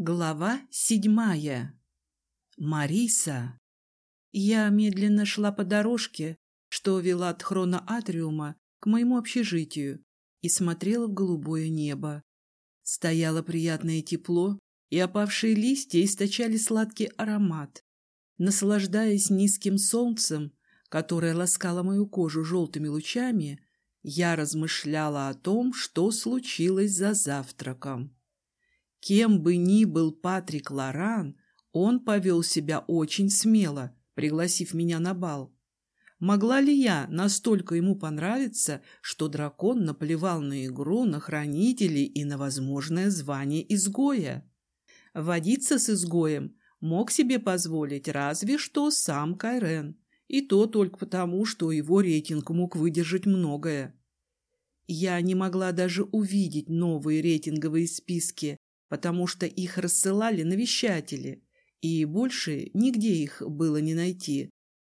Глава седьмая. Мариса. Я медленно шла по дорожке, что вела от хрона атриума к моему общежитию, и смотрела в голубое небо. Стояло приятное тепло, и опавшие листья источали сладкий аромат. Наслаждаясь низким солнцем, которое ласкало мою кожу желтыми лучами, я размышляла о том, что случилось за завтраком. Кем бы ни был Патрик Лоран, он повел себя очень смело, пригласив меня на бал. Могла ли я настолько ему понравиться, что дракон наплевал на игру, на хранителей и на возможное звание изгоя? Водиться с изгоем мог себе позволить разве что сам Кайрен, и то только потому, что его рейтинг мог выдержать многое. Я не могла даже увидеть новые рейтинговые списки, потому что их рассылали навещатели, и больше нигде их было не найти.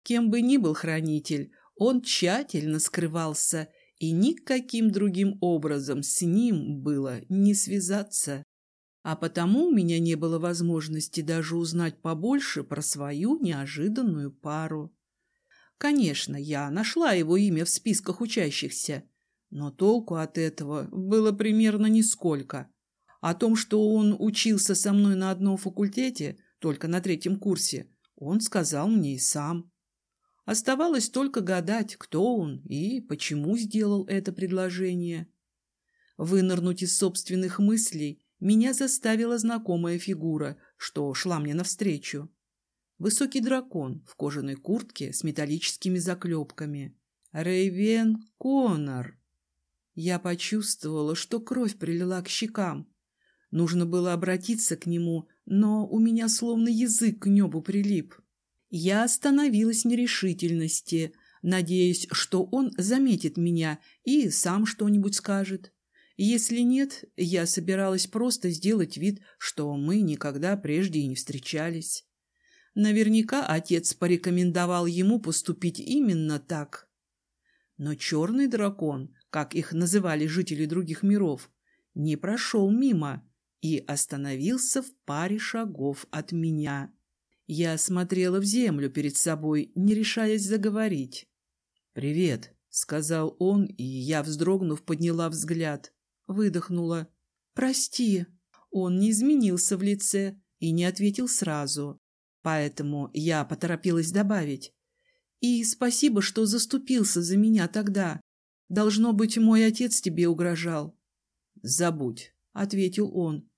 Кем бы ни был хранитель, он тщательно скрывался, и никаким другим образом с ним было не связаться. А потому у меня не было возможности даже узнать побольше про свою неожиданную пару. Конечно, я нашла его имя в списках учащихся, но толку от этого было примерно нисколько. О том, что он учился со мной на одном факультете, только на третьем курсе, он сказал мне и сам. Оставалось только гадать, кто он и почему сделал это предложение. Вынырнуть из собственных мыслей меня заставила знакомая фигура, что шла мне навстречу. Высокий дракон в кожаной куртке с металлическими заклепками. Рейвен Конор. Я почувствовала, что кровь прилила к щекам. Нужно было обратиться к нему, но у меня словно язык к небу прилип. Я остановилась в нерешительности, надеясь, что он заметит меня и сам что-нибудь скажет. Если нет, я собиралась просто сделать вид, что мы никогда прежде и не встречались. Наверняка отец порекомендовал ему поступить именно так. Но черный дракон, как их называли жители других миров, не прошел мимо и остановился в паре шагов от меня. Я смотрела в землю перед собой, не решаясь заговорить. «Привет», — сказал он, и я, вздрогнув, подняла взгляд. Выдохнула. «Прости». Он не изменился в лице и не ответил сразу. Поэтому я поторопилась добавить. «И спасибо, что заступился за меня тогда. Должно быть, мой отец тебе угрожал». «Забудь», — ответил он.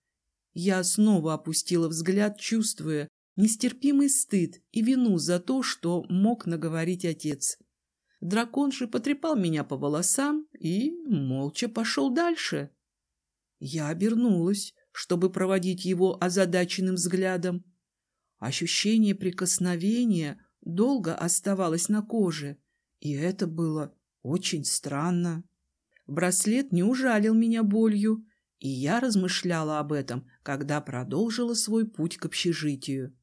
Я снова опустила взгляд, чувствуя нестерпимый стыд и вину за то, что мог наговорить отец. Дракон же потрепал меня по волосам и молча пошел дальше. Я обернулась, чтобы проводить его озадаченным взглядом. Ощущение прикосновения долго оставалось на коже, и это было очень странно. Браслет не ужалил меня болью, и я размышляла об этом, когда продолжила свой путь к общежитию.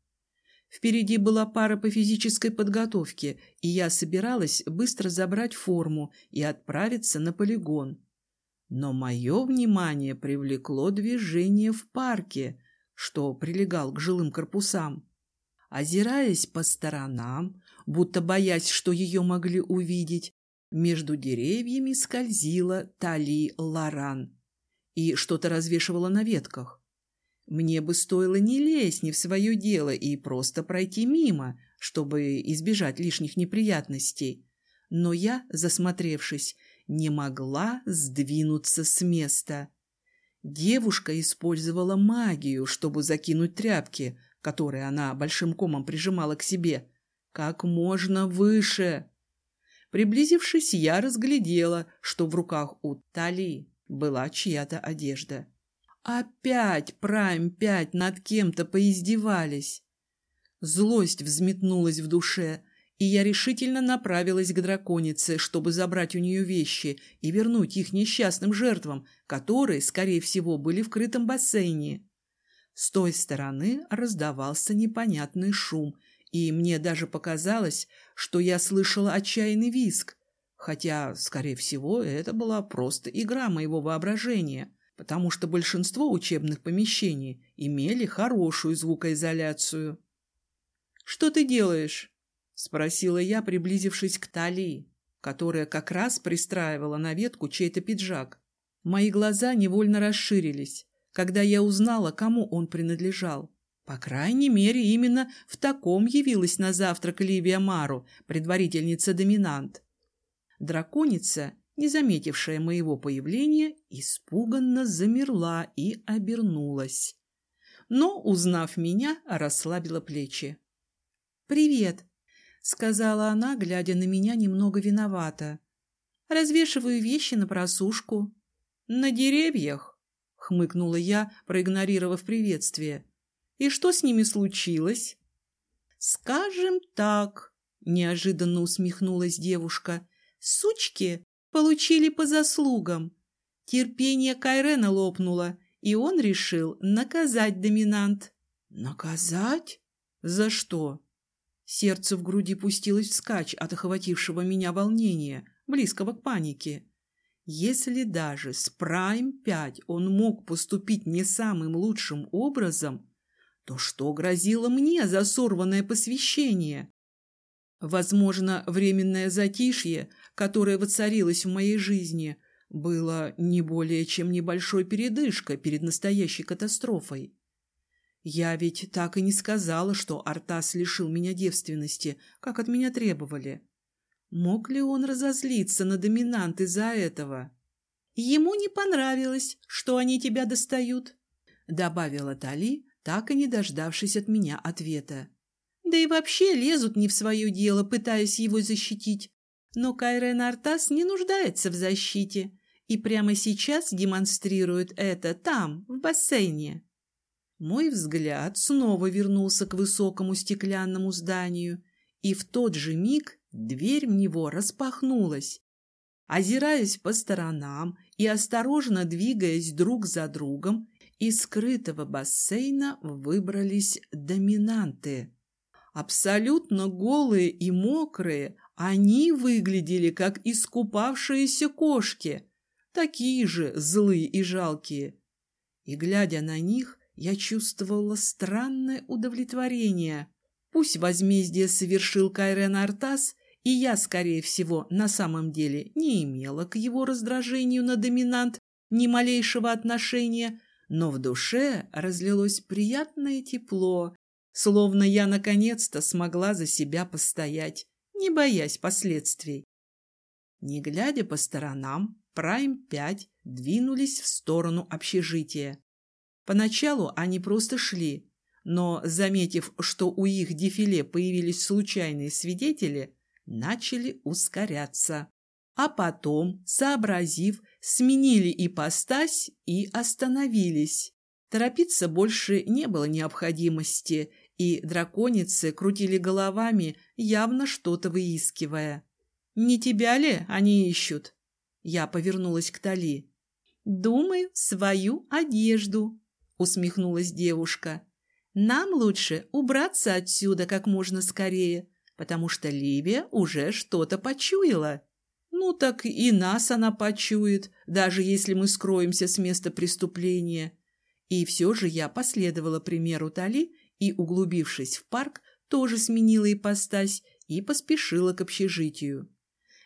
Впереди была пара по физической подготовке, и я собиралась быстро забрать форму и отправиться на полигон. Но мое внимание привлекло движение в парке, что прилегал к жилым корпусам. Озираясь по сторонам, будто боясь, что ее могли увидеть, между деревьями скользила Тали Лоран и что-то развешивала на ветках. Мне бы стоило не лезть не в свое дело и просто пройти мимо, чтобы избежать лишних неприятностей. Но я, засмотревшись, не могла сдвинуться с места. Девушка использовала магию, чтобы закинуть тряпки, которые она большим комом прижимала к себе, как можно выше. Приблизившись, я разглядела, что в руках у Тали была чья-то одежда. Опять Прайм-5 над кем-то поиздевались. Злость взметнулась в душе, и я решительно направилась к драконице, чтобы забрать у нее вещи и вернуть их несчастным жертвам, которые, скорее всего, были в крытом бассейне. С той стороны раздавался непонятный шум, и мне даже показалось, что я слышала отчаянный визг, хотя, скорее всего, это была просто игра моего воображения, потому что большинство учебных помещений имели хорошую звукоизоляцию. «Что ты делаешь?» — спросила я, приблизившись к Талии, которая как раз пристраивала на ветку чей-то пиджак. Мои глаза невольно расширились, когда я узнала, кому он принадлежал. По крайней мере, именно в таком явилась на завтрак Ливия Мару, предварительница доминант. Драконица, не заметившая моего появления, испуганно замерла и обернулась. Но, узнав меня, расслабила плечи. «Привет», — сказала она, глядя на меня немного виновато. «Развешиваю вещи на просушку». «На деревьях?» — хмыкнула я, проигнорировав приветствие. И что с ними случилось? Скажем так, неожиданно усмехнулась девушка. Сучки получили по заслугам. Терпение Кайрена лопнуло, и он решил наказать доминант. Наказать? За что? Сердце в груди пустилось вскачь от охватившего меня волнения, близкого к панике. Если даже с Прайм-5 он мог поступить не самым лучшим образом, то что грозило мне за сорванное посвящение? Возможно, временное затишье, которое воцарилось в моей жизни, было не более чем небольшой передышкой перед настоящей катастрофой. Я ведь так и не сказала, что Артас лишил меня девственности, как от меня требовали. Мог ли он разозлиться на доминант из-за этого? Ему не понравилось, что они тебя достают, — добавила Тали, так и не дождавшись от меня ответа. Да и вообще лезут не в свое дело, пытаясь его защитить. Но Кайрен Артас не нуждается в защите и прямо сейчас демонстрирует это там, в бассейне. Мой взгляд снова вернулся к высокому стеклянному зданию, и в тот же миг дверь в него распахнулась. Озираясь по сторонам и осторожно двигаясь друг за другом, из скрытого бассейна выбрались доминанты. Абсолютно голые и мокрые, они выглядели как искупавшиеся кошки, такие же злые и жалкие. И, глядя на них, я чувствовала странное удовлетворение. Пусть возмездие совершил Кайрен Артас, и я, скорее всего, на самом деле не имела к его раздражению на доминант ни малейшего отношения, но в душе разлилось приятное тепло, словно я наконец-то смогла за себя постоять, не боясь последствий. Не глядя по сторонам, Прайм-5 двинулись в сторону общежития. Поначалу они просто шли, но, заметив, что у их дефиле появились случайные свидетели, начали ускоряться а потом, сообразив, сменили ипостась и остановились. Торопиться больше не было необходимости, и драконицы крутили головами, явно что-то выискивая. «Не тебя ли они ищут?» Я повернулась к Тали. «Думаю, свою одежду», — усмехнулась девушка. «Нам лучше убраться отсюда как можно скорее, потому что Ливия уже что-то почуяла». Ну так и нас она почует, даже если мы скроемся с места преступления. И все же я последовала примеру Тали и, углубившись в парк, тоже сменила ипостась и поспешила к общежитию.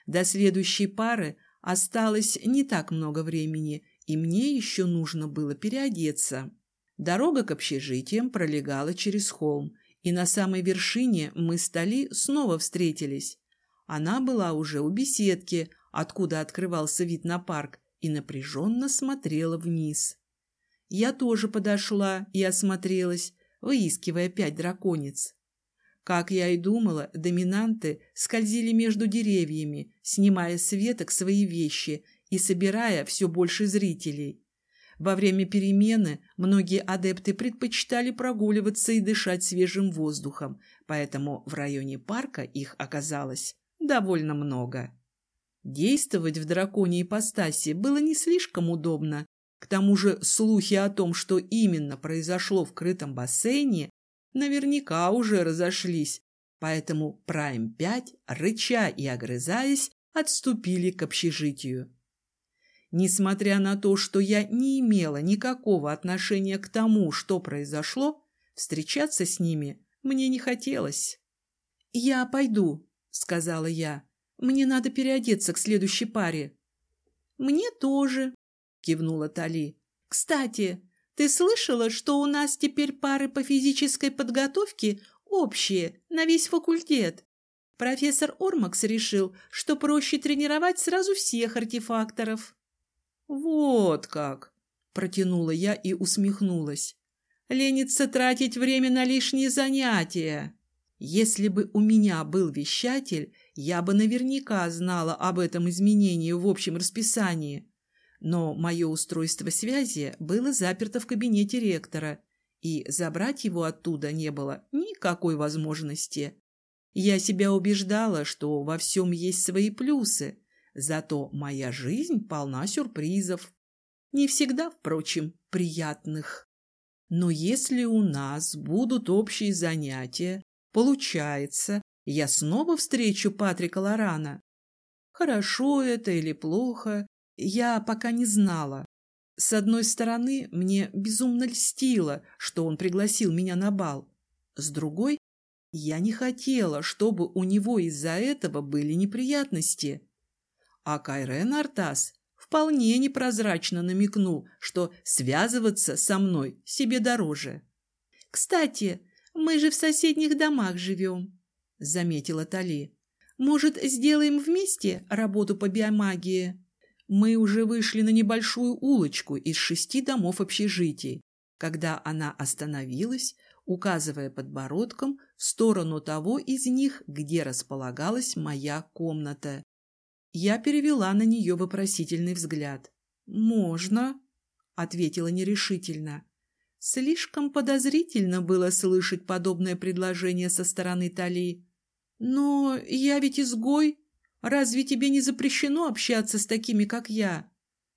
До следующей пары осталось не так много времени, и мне еще нужно было переодеться. Дорога к общежитиям пролегала через холм, и на самой вершине мы с Тали снова встретились. Она была уже у беседки, откуда открывался вид на парк, и напряженно смотрела вниз. Я тоже подошла и осмотрелась, выискивая пять драконец. Как я и думала, доминанты скользили между деревьями, снимая с веток свои вещи и собирая все больше зрителей. Во время перемены многие адепты предпочитали прогуливаться и дышать свежим воздухом, поэтому в районе парка их оказалось довольно много. Действовать в драконьей ипостаси было не слишком удобно. К тому же слухи о том, что именно произошло в крытом бассейне, наверняка уже разошлись, поэтому Прайм-5, рыча и огрызаясь, отступили к общежитию. Несмотря на то, что я не имела никакого отношения к тому, что произошло, встречаться с ними мне не хотелось. «Я пойду», — сказала я. «Мне надо переодеться к следующей паре». «Мне тоже», — кивнула Тали. «Кстати, ты слышала, что у нас теперь пары по физической подготовке общие на весь факультет? Профессор Ормакс решил, что проще тренировать сразу всех артефакторов». «Вот как!» — протянула я и усмехнулась. «Ленится тратить время на лишние занятия. Если бы у меня был вещатель, я бы наверняка знала об этом изменении в общем расписании. Но мое устройство связи было заперто в кабинете ректора, и забрать его оттуда не было никакой возможности. Я себя убеждала, что во всем есть свои плюсы, зато моя жизнь полна сюрпризов. Не всегда, впрочем, приятных. Но если у нас будут общие занятия, получается, я снова встречу Патрика Лорана. Хорошо это или плохо, я пока не знала. С одной стороны, мне безумно льстило, что он пригласил меня на бал. С другой, я не хотела, чтобы у него из-за этого были неприятности. А Кайрен Артас вполне непрозрачно намекнул, что связываться со мной себе дороже. «Кстати, мы же в соседних домах живем», — заметила Тали. «Может, сделаем вместе работу по биомагии?» Мы уже вышли на небольшую улочку из шести домов общежитий, когда она остановилась, указывая подбородком в сторону того из них, где располагалась моя комната. Я перевела на нее вопросительный взгляд. «Можно», — ответила нерешительно. Слишком подозрительно было слышать подобное предложение со стороны Тали. «Но я ведь изгой», Разве тебе не запрещено общаться с такими, как я?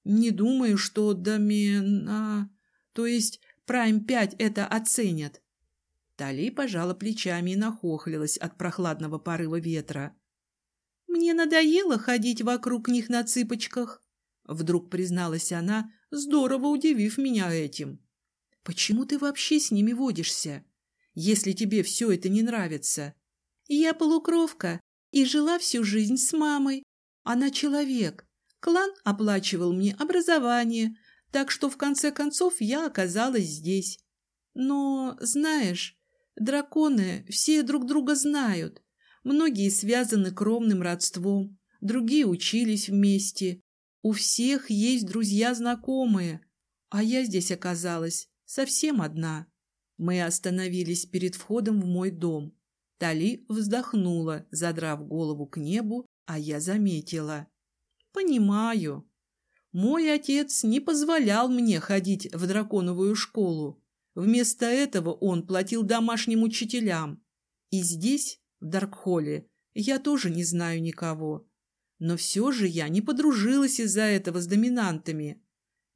Не думаю, что домена... То есть Прайм-5 это оценят. Тали пожала плечами и нахохлилась от прохладного порыва ветра. «Мне надоело ходить вокруг них на цыпочках», — вдруг призналась она, здорово удивив меня этим. «Почему ты вообще с ними водишься, если тебе все это не нравится?» «Я полукровка, и жила всю жизнь с мамой. Она человек. Клан оплачивал мне образование, так что в конце концов я оказалась здесь. Но, знаешь, драконы все друг друга знают. Многие связаны кровным родством, другие учились вместе. У всех есть друзья-знакомые, а я здесь оказалась совсем одна. Мы остановились перед входом в мой дом. Тали вздохнула, задрав голову к небу, а я заметила. «Понимаю. Мой отец не позволял мне ходить в драконовую школу. Вместо этого он платил домашним учителям. И здесь, в Даркхолле, я тоже не знаю никого. Но все же я не подружилась из-за этого с доминантами.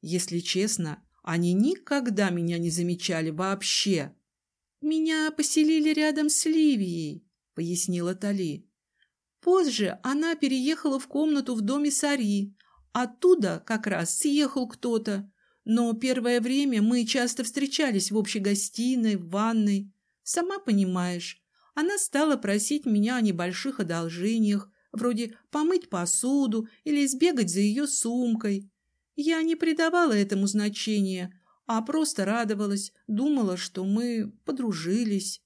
Если честно, они никогда меня не замечали вообще. «Меня поселили рядом с Ливией», — пояснила Тали. «Позже она переехала в комнату в доме Сари. Оттуда как раз съехал кто-то. Но первое время мы часто встречались в общей гостиной, в ванной. Сама понимаешь, она стала просить меня о небольших одолжениях, вроде помыть посуду или сбегать за ее сумкой. Я не придавала этому значения, а просто радовалась, думала, что мы подружились.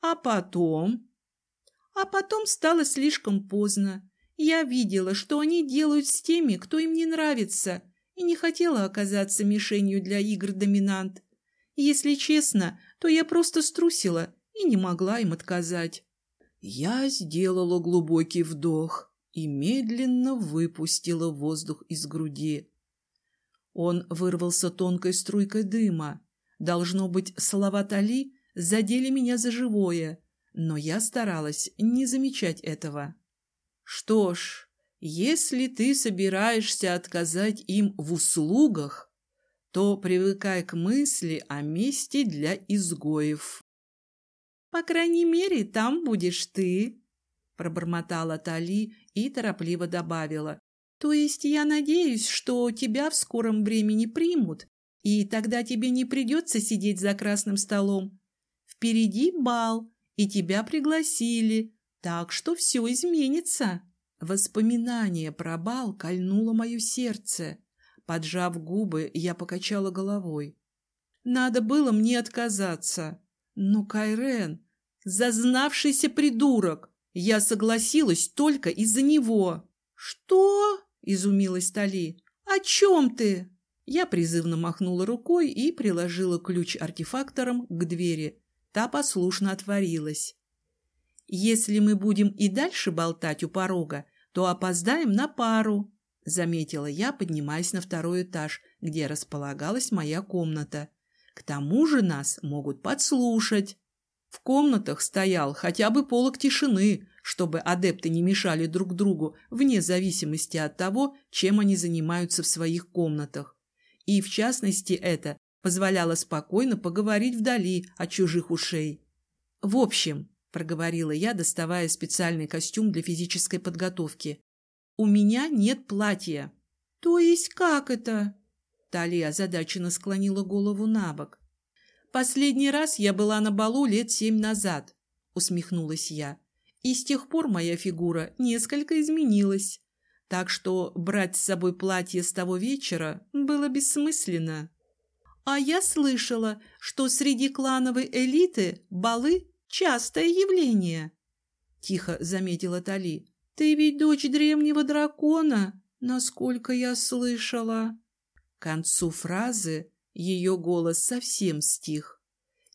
А потом... А потом стало слишком поздно. Я видела, что они делают с теми, кто им не нравится, и не хотела оказаться мишенью для игр доминант. Если честно, то я просто струсила и не могла им отказать. Я сделала глубокий вдох и медленно выпустила воздух из груди. Он вырвался тонкой струйкой дыма. Должно быть, слова Тали задели меня за живое, но я старалась не замечать этого. Что ж, если ты собираешься отказать им в услугах, то привыкай к мысли о месте для изгоев. «По крайней мере, там будешь ты», — пробормотала Тали и торопливо добавила. То есть я надеюсь, что тебя в скором времени примут, и тогда тебе не придется сидеть за красным столом. Впереди бал, и тебя пригласили, так что все изменится. Воспоминание про бал кольнуло мое сердце. Поджав губы, я покачала головой. Надо было мне отказаться. Но Кайрен, зазнавшийся придурок, я согласилась только из-за него. Что? — изумилась Тали. «О чем ты?» Я призывно махнула рукой и приложила ключ артефактором к двери. Та послушно отворилась. «Если мы будем и дальше болтать у порога, то опоздаем на пару», — заметила я, поднимаясь на второй этаж, где располагалась моя комната. «К тому же нас могут подслушать». В комнатах стоял хотя бы полок тишины, чтобы адепты не мешали друг другу вне зависимости от того, чем они занимаются в своих комнатах. И, в частности, это позволяло спокойно поговорить вдали от чужих ушей. «В общем», — проговорила я, доставая специальный костюм для физической подготовки, «у меня нет платья». «То есть как это?» Талия озадаченно склонила голову на бок. «Последний раз я была на балу лет семь назад», — усмехнулась я. «И с тех пор моя фигура несколько изменилась. Так что брать с собой платье с того вечера было бессмысленно». «А я слышала, что среди клановой элиты балы — частое явление», — тихо заметила Тали. «Ты ведь дочь древнего дракона, насколько я слышала». К концу фразы ее голос совсем стих.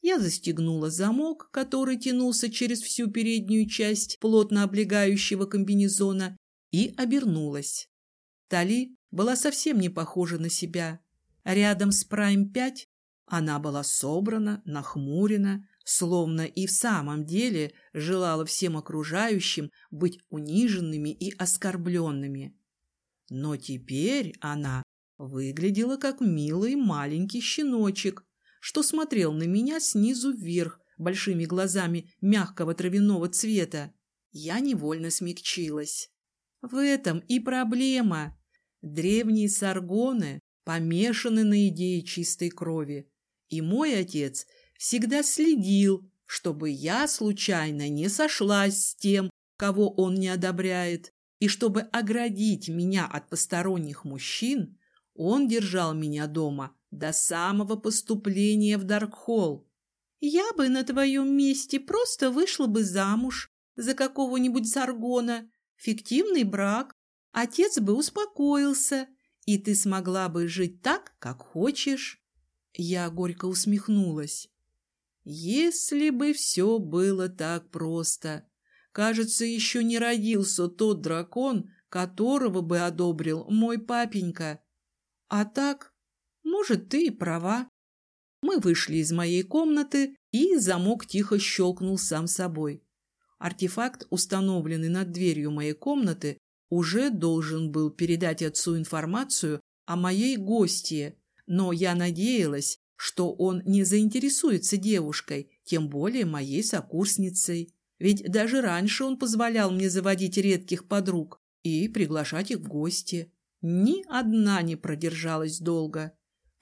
Я застегнула замок, который тянулся через всю переднюю часть плотно облегающего комбинезона, и обернулась. Тали была совсем не похожа на себя. Рядом с Прайм-5 она была собрана, нахмурена, словно и в самом деле желала всем окружающим быть униженными и оскорбленными. Но теперь она Выглядела как милый маленький щеночек, что смотрел на меня снизу вверх большими глазами мягкого травяного цвета. Я невольно смягчилась. В этом и проблема. Древние саргоны помешаны на идее чистой крови. И мой отец всегда следил, чтобы я случайно не сошлась с тем, кого он не одобряет, и чтобы оградить меня от посторонних мужчин, он держал меня дома до самого поступления в Даркхолл. Я бы на твоем месте просто вышла бы замуж за какого-нибудь Заргона, фиктивный брак, отец бы успокоился, и ты смогла бы жить так, как хочешь. Я горько усмехнулась. Если бы все было так просто. Кажется, еще не родился тот дракон, которого бы одобрил мой папенька. А так, может, ты и права. Мы вышли из моей комнаты, и замок тихо щелкнул сам собой. Артефакт, установленный над дверью моей комнаты, уже должен был передать отцу информацию о моей гостье, но я надеялась, что он не заинтересуется девушкой, тем более моей сокурсницей. Ведь даже раньше он позволял мне заводить редких подруг и приглашать их в гости. Ни одна не продержалась долго.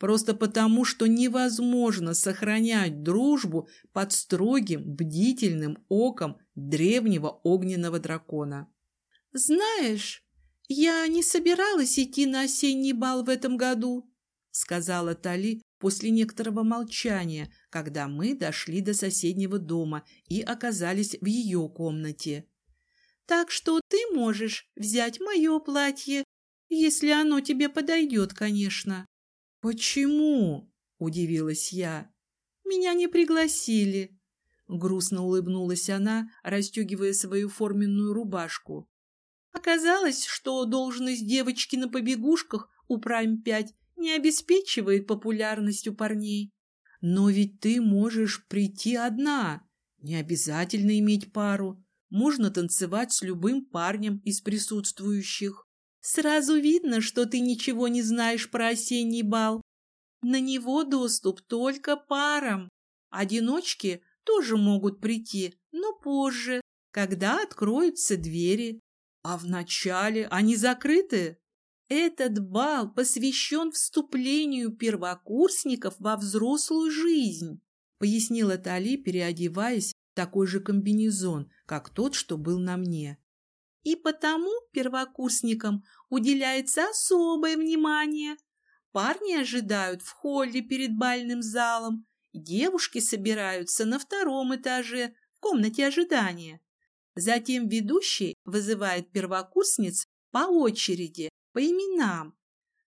Просто потому, что невозможно сохранять дружбу под строгим, бдительным оком древнего огненного дракона. «Знаешь, я не собиралась идти на осенний бал в этом году», сказала Тали после некоторого молчания, когда мы дошли до соседнего дома и оказались в ее комнате. «Так что ты можешь взять мое платье если оно тебе подойдет, конечно. Почему? Удивилась я. Меня не пригласили. Грустно улыбнулась она, расстегивая свою форменную рубашку. Оказалось, что должность девочки на побегушках у Прайм-5 не обеспечивает популярность у парней. Но ведь ты можешь прийти одна. Не обязательно иметь пару. Можно танцевать с любым парнем из присутствующих. Сразу видно, что ты ничего не знаешь про осенний бал. На него доступ только парам. Одиночки тоже могут прийти, но позже, когда откроются двери. А вначале они закрыты. Этот бал посвящен вступлению первокурсников во взрослую жизнь, пояснила Тали, переодеваясь в такой же комбинезон, как тот, что был на мне. И потому первокурсникам уделяется особое внимание. Парни ожидают в холле перед бальным залом, девушки собираются на втором этаже в комнате ожидания. Затем ведущий вызывает первокурсниц по очереди, по именам.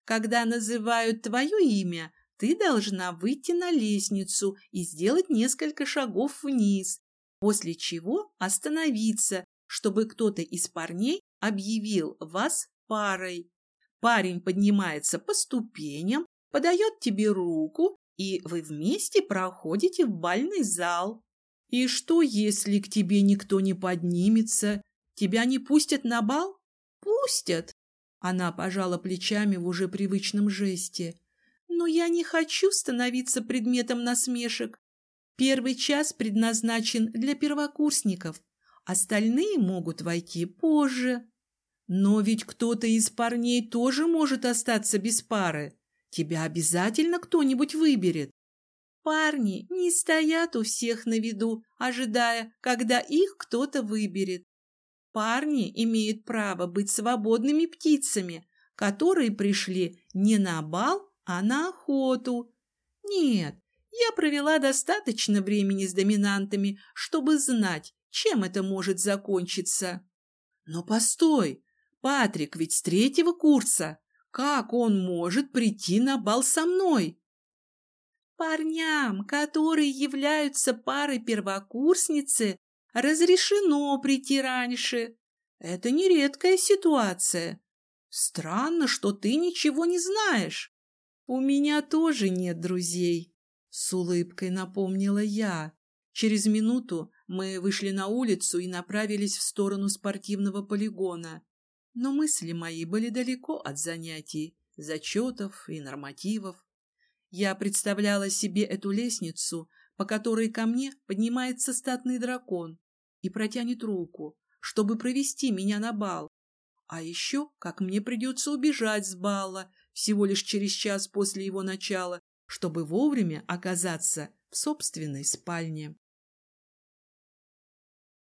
Когда называют твое имя, ты должна выйти на лестницу и сделать несколько шагов вниз, после чего остановиться, чтобы кто-то из парней объявил вас парой. Парень поднимается по ступеням, подает тебе руку, и вы вместе проходите в бальный зал. И что, если к тебе никто не поднимется? Тебя не пустят на бал? Пустят. Она пожала плечами в уже привычном жесте. Но я не хочу становиться предметом насмешек. Первый час предназначен для первокурсников. Остальные могут войти позже. Но ведь кто-то из парней тоже может остаться без пары. Тебя обязательно кто-нибудь выберет. Парни не стоят у всех на виду, ожидая, когда их кто-то выберет. Парни имеют право быть свободными птицами, которые пришли не на бал, а на охоту. Нет, я провела достаточно времени с доминантами, чтобы знать, чем это может закончиться. Но постой, Патрик ведь с третьего курса. Как он может прийти на бал со мной? Парням, которые являются парой первокурсницы, разрешено прийти раньше. Это нередкая ситуация. Странно, что ты ничего не знаешь. У меня тоже нет друзей, с улыбкой напомнила я. Через минуту мы вышли на улицу и направились в сторону спортивного полигона. Но мысли мои были далеко от занятий, зачетов и нормативов. Я представляла себе эту лестницу, по которой ко мне поднимается статный дракон и протянет руку, чтобы провести меня на бал. А еще, как мне придется убежать с бала всего лишь через час после его начала, чтобы вовремя оказаться в собственной спальне.